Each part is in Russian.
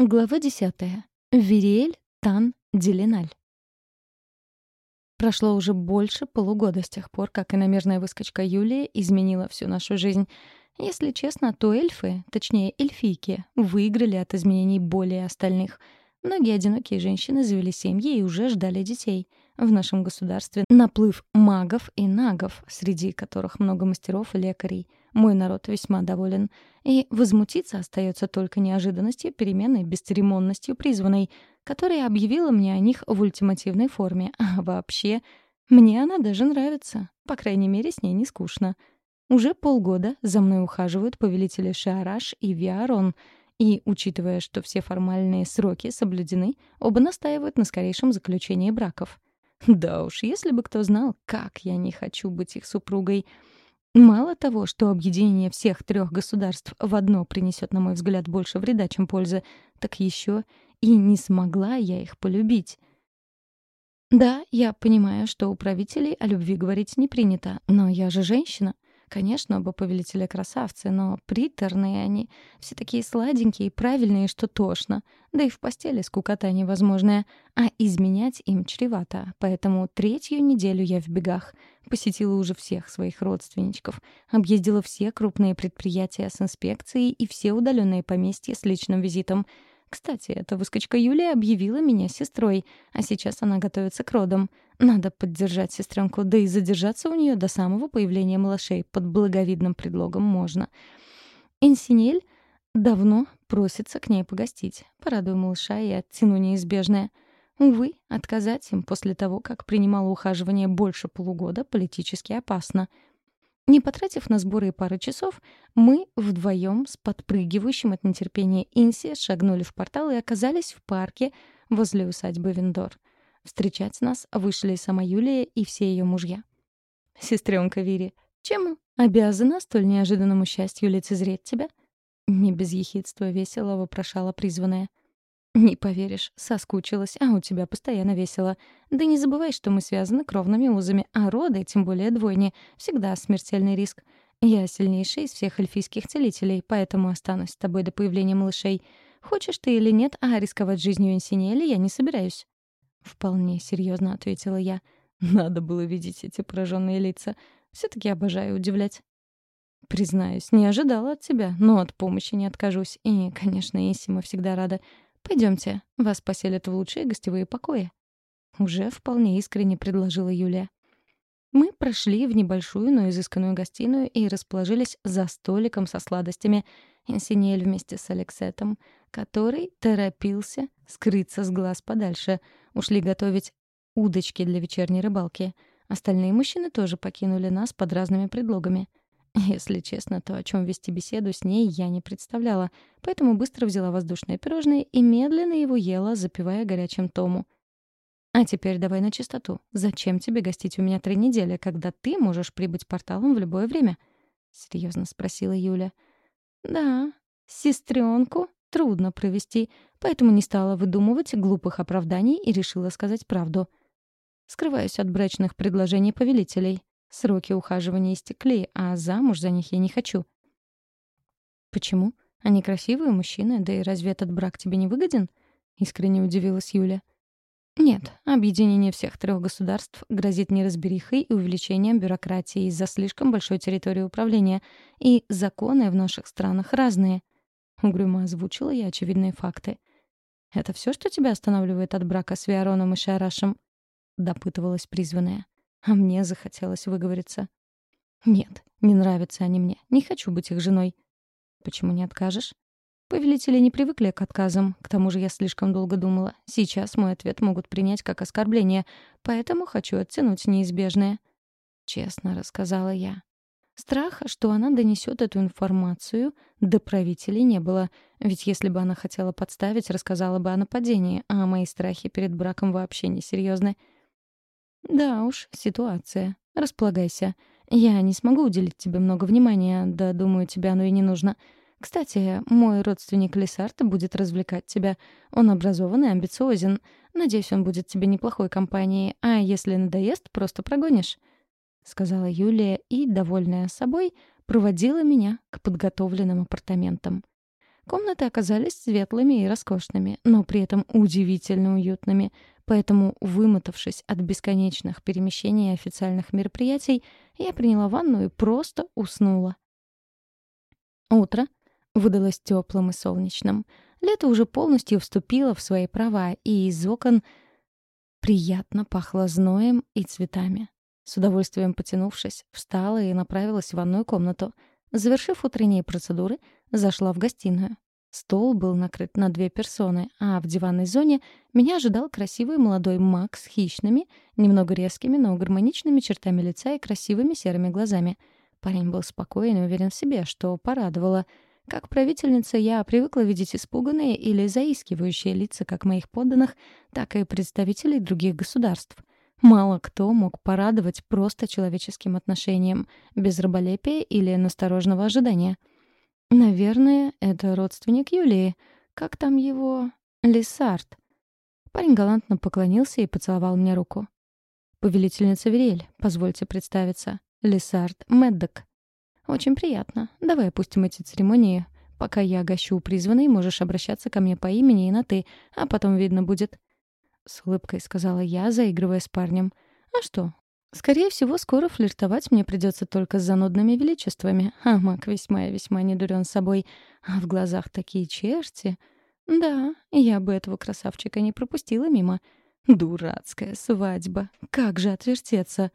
Глава 10. Вериэль Тан Делиналь. Прошло уже больше полугода с тех пор, как иномерная выскочка Юлия изменила всю нашу жизнь. Если честно, то эльфы, точнее эльфийки, выиграли от изменений более остальных. Многие одинокие женщины завели семьи и уже ждали детей. В нашем государстве наплыв магов и нагов, среди которых много мастеров и лекарей — мой народ весьма доволен. И возмутиться остается только неожиданностью перемены, бесцеремонностью призванной, которая объявила мне о них в ультимативной форме. А вообще, мне она даже нравится. По крайней мере, с ней не скучно. Уже полгода за мной ухаживают повелители Шиараш и Виарон, и, учитывая, что все формальные сроки соблюдены, оба настаивают на скорейшем заключении браков. Да уж, если бы кто знал, как я не хочу быть их супругой — Мало того, что объединение всех трех государств в одно принесет, на мой взгляд, больше вреда, чем пользы, так еще и не смогла я их полюбить. Да, я понимаю, что у правителей о любви говорить не принято, но я же женщина. Конечно, оба повелителя красавцы, но приторные они. Все такие сладенькие и правильные, что тошно. Да и в постели скукота невозможная. А изменять им чревато. Поэтому третью неделю я в бегах. Посетила уже всех своих родственничков. Объездила все крупные предприятия с инспекцией и все удаленные поместья с личным визитом — кстати, эта выскочка Юлия объявила меня сестрой, а сейчас она готовится к родам. Надо поддержать сестренку, да и задержаться у нее до самого появления малышей под благовидным предлогом можно. Инсинель давно просится к ней погостить. Порадую малыша и оттяну неизбежное. Увы, отказать им после того, как принимала ухаживание больше полугода, политически опасно — не потратив на сборы пары часов, мы вдвоем с подпрыгивающим от нетерпения Инси шагнули в портал и оказались в парке возле усадьбы Виндор. Встречать нас вышли сама Юлия и все ее мужья. «Сестренка Вири, чем обязана столь неожиданному счастью лицезреть тебя?» Не без ехидства весело вопрошала призванная. «Не поверишь, соскучилась, а у тебя постоянно весело. Да не забывай, что мы связаны кровными узами, а роды, тем более двойни, всегда смертельный риск. Я сильнейший из всех эльфийских целителей, поэтому останусь с тобой до появления малышей. Хочешь ты или нет, а рисковать жизнью Инсинели я не собираюсь». Вполне серьезно ответила я. Надо было видеть эти пораженные лица. все таки обожаю удивлять. Признаюсь, не ожидала от тебя, но от помощи не откажусь. И, конечно, Инси мы всегда рады. Пойдемте, вас поселят в лучшие гостевые покои. Уже вполне искренне предложила Юлия. Мы прошли в небольшую, но изысканную гостиную и расположились за столиком со сладостями. Инсинель вместе с Алексетом, который торопился скрыться с глаз подальше. Ушли готовить удочки для вечерней рыбалки. Остальные мужчины тоже покинули нас под разными предлогами — если честно, то о чем вести беседу с ней я не представляла, поэтому быстро взяла воздушное пирожное и медленно его ела, запивая горячим тому. «А теперь давай на чистоту. Зачем тебе гостить у меня три недели, когда ты можешь прибыть порталом в любое время?» — серьезно спросила Юля. «Да, сестренку трудно провести, поэтому не стала выдумывать глупых оправданий и решила сказать правду. Скрываюсь от брачных предложений повелителей. Сроки ухаживания истекли, а замуж за них я не хочу. Почему? Они красивые мужчины, да и разве этот брак тебе не выгоден? Искренне удивилась Юля. Нет, объединение всех трех государств грозит неразберихой и увеличением бюрократии из-за слишком большой территории управления, и законы в наших странах разные. Угрюмо озвучила я очевидные факты. «Это все, что тебя останавливает от брака с Виароном и Шарашем?» — допытывалась призванная. А мне захотелось выговориться. «Нет, не нравятся они мне. Не хочу быть их женой». «Почему не откажешь?» Повелители не привыкли к отказам. К тому же я слишком долго думала. Сейчас мой ответ могут принять как оскорбление, поэтому хочу оттянуть неизбежное. Честно рассказала я. Страха, что она донесет эту информацию, до правителей не было. Ведь если бы она хотела подставить, рассказала бы о нападении, а мои страхи перед браком вообще несерьезны. «Да уж, ситуация. Располагайся. Я не смогу уделить тебе много внимания, да, думаю, тебе оно и не нужно. Кстати, мой родственник Лисард будет развлекать тебя. Он образован и амбициозен. Надеюсь, он будет тебе неплохой компанией, а если надоест, просто прогонишь», — сказала Юлия и, довольная собой, проводила меня к подготовленным апартаментам. Комнаты оказались светлыми и роскошными, но при этом удивительно уютными. Поэтому, вымотавшись от бесконечных перемещений и официальных мероприятий, я приняла ванну и просто уснула. Утро выдалось теплым и солнечным. Лето уже полностью вступило в свои права, и из окон приятно пахло зноем и цветами. С удовольствием потянувшись, встала и направилась в ванную комнату. Завершив утренние процедуры, зашла в гостиную. Стол был накрыт на две персоны, а в диванной зоне меня ожидал красивый молодой маг с хищными, немного резкими, но гармоничными чертами лица и красивыми серыми глазами. Парень был спокоен и уверен в себе, что порадовало. Как правительница я привыкла видеть испуганные или заискивающие лица как моих подданных, так и представителей других государств — Мало кто мог порадовать просто человеческим отношением, без раболепия или насторожного ожидания. Наверное, это родственник Юлии. Как там его? Лисард. Парень галантно поклонился и поцеловал мне руку. «Повелительница Верель, позвольте представиться. Лисард Меддок». «Очень приятно. Давай опустим эти церемонии. Пока я гощу призванный, можешь обращаться ко мне по имени и на «ты», а потом видно будет». — с улыбкой сказала я, заигрывая с парнем. «А что? Скорее всего, скоро флиртовать мне придется только с занудными величествами. А маг весьма и весьма не дурен собой. А в глазах такие черти. Да, я бы этого красавчика не пропустила мимо. Дурацкая свадьба. Как же отвертеться?»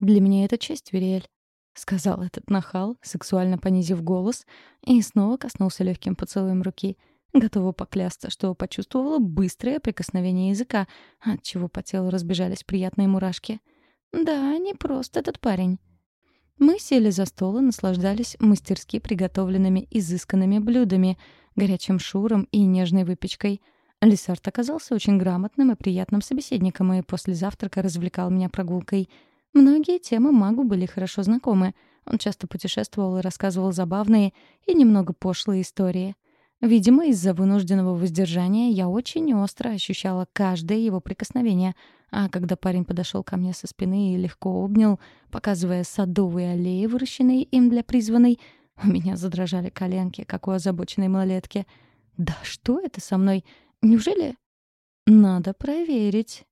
«Для меня это честь, Вериэль», — сказал этот нахал, сексуально понизив голос, и снова коснулся легким поцелуем руки — Готова поклясться, что почувствовала быстрое прикосновение языка, от чего по телу разбежались приятные мурашки. Да, не просто этот парень. Мы сели за стол и наслаждались мастерски приготовленными изысканными блюдами, горячим шуром и нежной выпечкой. Лисард оказался очень грамотным и приятным собеседником и после завтрака развлекал меня прогулкой. Многие темы магу были хорошо знакомы. Он часто путешествовал и рассказывал забавные и немного пошлые истории — Видимо, из-за вынужденного воздержания я очень остро ощущала каждое его прикосновение, а когда парень подошел ко мне со спины и легко обнял, показывая садовые аллеи, выращенные им для призванной, у меня задрожали коленки, как у озабоченной малолетки. «Да что это со мной? Неужели...» «Надо проверить»,